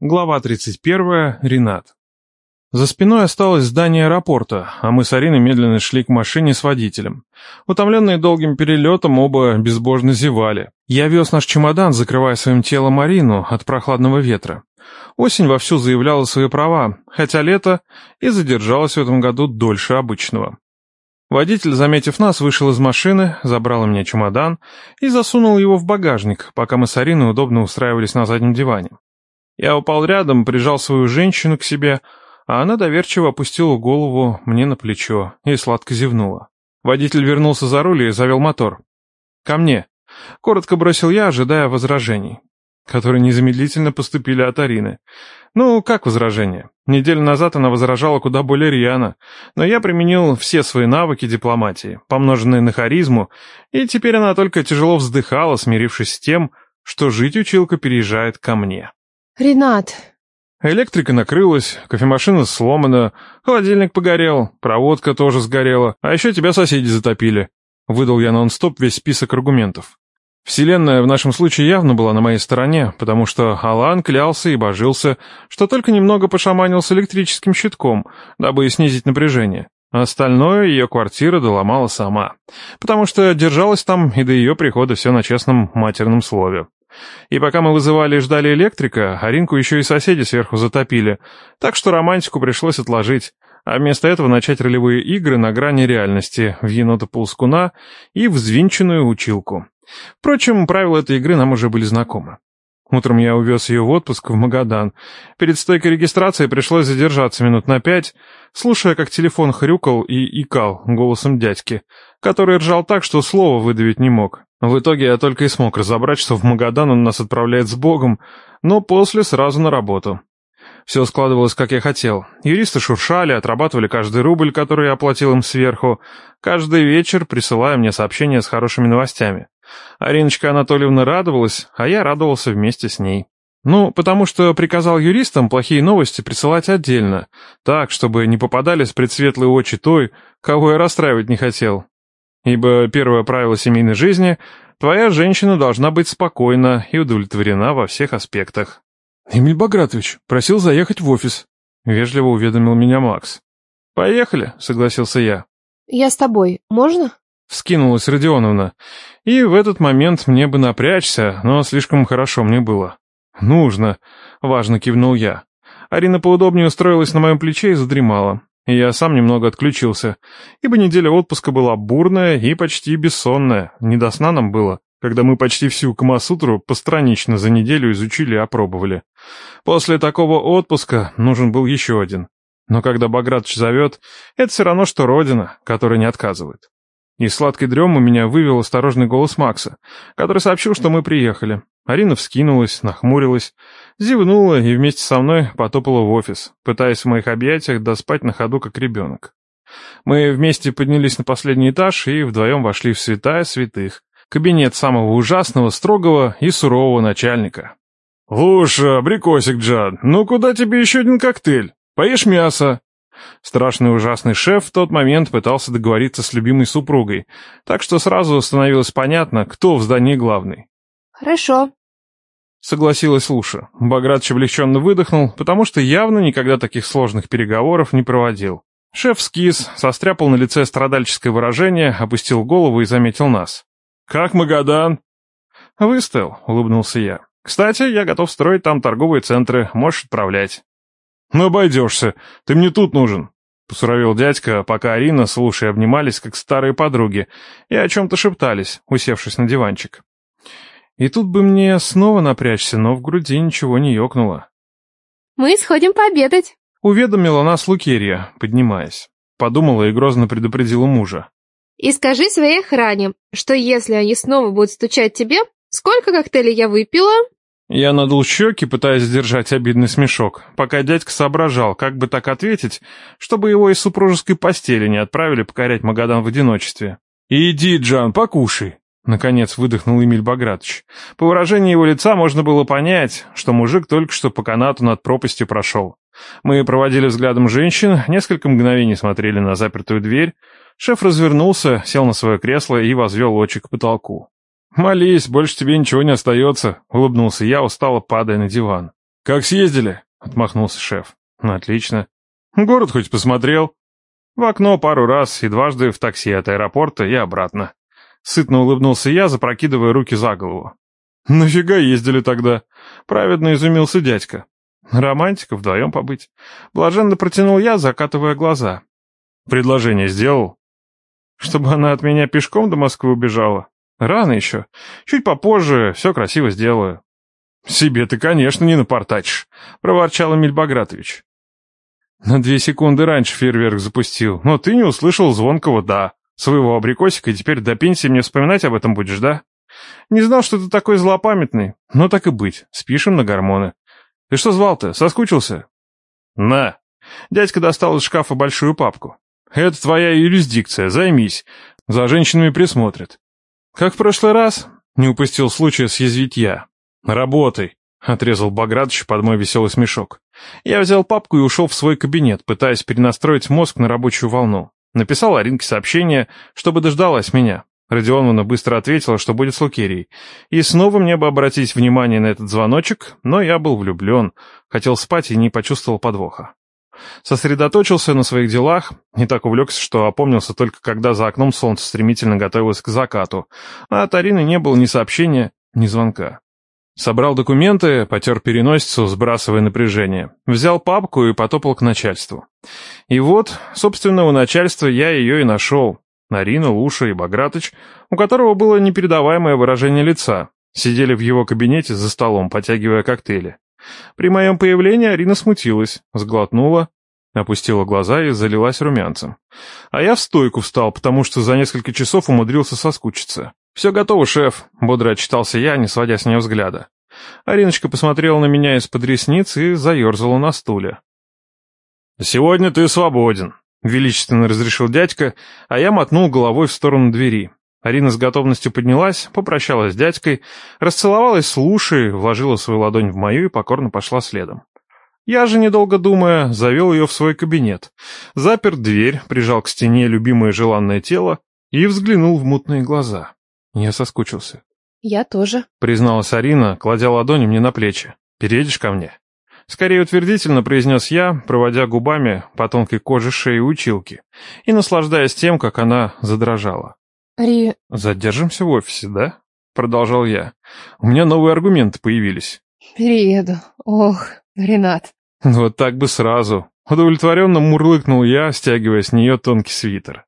Глава 31. Ренат. За спиной осталось здание аэропорта, а мы с Ариной медленно шли к машине с водителем. Утомленные долгим перелетом, оба безбожно зевали. Я вез наш чемодан, закрывая своим телом Марину от прохладного ветра. Осень вовсю заявляла свои права, хотя лето и задержалось в этом году дольше обычного. Водитель, заметив нас, вышел из машины, забрал у меня чемодан и засунул его в багажник, пока мы с Ариной удобно устраивались на заднем диване. Я упал рядом, прижал свою женщину к себе, а она доверчиво опустила голову мне на плечо и сладко зевнула. Водитель вернулся за руль и завел мотор. «Ко мне!» — коротко бросил я, ожидая возражений, которые незамедлительно поступили от Арины. Ну, как возражение? Неделю назад она возражала куда более рьяно, но я применил все свои навыки дипломатии, помноженные на харизму, и теперь она только тяжело вздыхала, смирившись с тем, что жить училка переезжает ко мне. «Ренат!» Электрика накрылась, кофемашина сломана, холодильник погорел, проводка тоже сгорела, а еще тебя соседи затопили. Выдал я нон-стоп весь список аргументов. Вселенная в нашем случае явно была на моей стороне, потому что Алан клялся и божился, что только немного пошаманил с электрическим щитком, дабы снизить напряжение. Остальное ее квартира доломала сама, потому что держалась там и до ее прихода все на честном матерном слове. И пока мы вызывали и ждали электрика, Аринку еще и соседи сверху затопили, так что романтику пришлось отложить, а вместо этого начать ролевые игры на грани реальности в енота-ползкуна и взвинченную училку. Впрочем, правила этой игры нам уже были знакомы. Утром я увез ее в отпуск в Магадан. Перед стойкой регистрации пришлось задержаться минут на пять, слушая, как телефон хрюкал и икал голосом дядьки, который ржал так, что слова выдавить не мог. В итоге я только и смог разобрать, что в Магадан он нас отправляет с Богом, но после сразу на работу. Все складывалось, как я хотел. Юристы шуршали, отрабатывали каждый рубль, который я оплатил им сверху, каждый вечер присылая мне сообщения с хорошими новостями. Ариночка Анатольевна радовалась, а я радовался вместе с ней. Ну, потому что приказал юристам плохие новости присылать отдельно, так, чтобы не попадались предсветлые очи той, кого я расстраивать не хотел. Ибо первое правило семейной жизни — твоя женщина должна быть спокойна и удовлетворена во всех аспектах. «Эмиль Багратович просил заехать в офис», — вежливо уведомил меня Макс. «Поехали», — согласился я. «Я с тобой. Можно?» — вскинулась Родионовна. И в этот момент мне бы напрячься, но слишком хорошо мне было. «Нужно», — важно кивнул я. Арина поудобнее устроилась на моем плече и задремала. Я сам немного отключился, ибо неделя отпуска была бурная и почти бессонная, не до сна нам было, когда мы почти всю Камасутру постранично за неделю изучили и опробовали. После такого отпуска нужен был еще один. Но когда Багратович зовет, это все равно, что родина, которая не отказывает. Из сладкой дремы меня вывел осторожный голос Макса, который сообщил, что мы приехали. Арина вскинулась, нахмурилась, зевнула и вместе со мной потопала в офис, пытаясь в моих объятиях доспать на ходу, как ребенок. Мы вместе поднялись на последний этаж и вдвоем вошли в святая святых, кабинет самого ужасного, строгого и сурового начальника. «Луша, абрикосик, Джад, ну куда тебе еще один коктейль? Поешь мясо?» Страшный ужасный шеф в тот момент пытался договориться с любимой супругой, так что сразу становилось понятно, кто в здании главный. «Хорошо», — согласилась Луша. Багратович облегченно выдохнул, потому что явно никогда таких сложных переговоров не проводил. Шеф скис, состряпал на лице страдальческое выражение, опустил голову и заметил нас. «Как Магадан?» «Выстоял», — улыбнулся я. «Кстати, я готов строить там торговые центры, можешь отправлять». «Ну, обойдешься. Ты мне тут нужен», — посуровил дядька, пока Арина с Лушей обнимались, как старые подруги, и о чем-то шептались, усевшись на диванчик. И тут бы мне снова напрячься, но в груди ничего не ёкнуло. «Мы сходим пообедать», — уведомила нас Лукерья, поднимаясь. Подумала и грозно предупредила мужа. «И скажи своей охране, что если они снова будут стучать тебе, сколько коктейлей я выпила, я надул щеки, пытаясь сдержать обидный смешок, пока дядька соображал, как бы так ответить, чтобы его из супружеской постели не отправили покорять Магадан в одиночестве. «Иди, Джан, покушай!» Наконец выдохнул Эмиль Багратович. По выражению его лица можно было понять, что мужик только что по канату над пропастью прошел. Мы проводили взглядом женщин, несколько мгновений смотрели на запертую дверь. Шеф развернулся, сел на свое кресло и возвел очи к потолку. «Молись, больше тебе ничего не остается», — улыбнулся я, устало падая на диван. «Как съездили?» — отмахнулся шеф. «Ну, отлично. Город хоть посмотрел?» В окно пару раз и дважды в такси от аэропорта и обратно. Сытно улыбнулся я, запрокидывая руки за голову. «Нафига ездили тогда?» — праведно изумился дядька. «Романтика, вдвоем побыть». Блаженно протянул я, закатывая глаза. «Предложение сделал?» «Чтобы она от меня пешком до Москвы убежала? Рано еще. Чуть попозже все красиво сделаю». «Себе ты, конечно, не напортачишь», — проворчал Эмиль Багратович. На две секунды раньше фейерверк запустил, но ты не услышал звонкого «да» своего абрикосика, и теперь до пенсии мне вспоминать об этом будешь, да? Не знал, что ты такой злопамятный, но так и быть, спишем на гормоны. Ты что звал-то, соскучился? На. Дядька достал из шкафа большую папку. Это твоя юрисдикция, займись. За женщинами присмотрят. Как в прошлый раз, не упустил случая съязвить я. Работай. Отрезал Багратович под мой веселый смешок. Я взял папку и ушел в свой кабинет, пытаясь перенастроить мозг на рабочую волну. Написал Аринке сообщение, чтобы дождалась меня. Родионовна быстро ответила, что будет с Лукерией. И снова мне бы обратить внимание на этот звоночек, но я был влюблен, хотел спать и не почувствовал подвоха. Сосредоточился на своих делах, не так увлекся, что опомнился только когда за окном солнце стремительно готовилось к закату, а от Арины не было ни сообщения, ни звонка. Собрал документы, потер переносицу, сбрасывая напряжение. Взял папку и потопал к начальству. И вот, собственно, у начальства я ее и нашел. Нарина, Луша и Багратыч, у которого было непередаваемое выражение лица, сидели в его кабинете за столом, потягивая коктейли. При моем появлении Арина смутилась, сглотнула, опустила глаза и залилась румянцем. А я в стойку встал, потому что за несколько часов умудрился соскучиться. «Все готово, шеф», — бодро отчитался я, не сводя с нее взгляда. Ариночка посмотрела на меня из-под ресниц и заерзала на стуле. «Сегодня ты свободен», — величественно разрешил дядька, а я мотнул головой в сторону двери. Арина с готовностью поднялась, попрощалась с дядькой, расцеловалась с Лушей, вложила свою ладонь в мою и покорно пошла следом. Я же, недолго думая, завел ее в свой кабинет, запер дверь, прижал к стене любимое желанное тело и взглянул в мутные глаза. Я соскучился. «Я тоже», — призналась Арина, кладя ладони мне на плечи. «Переедешь ко мне?» Скорее утвердительно произнес я, проводя губами по тонкой коже шеи училки и наслаждаясь тем, как она задрожала. «Ри...» «Задержимся в офисе, да?» — продолжал я. «У меня новые аргументы появились». «Перееду. Ох, Ренат». Вот так бы сразу. Удовлетворенно мурлыкнул я, стягивая с нее тонкий свитер.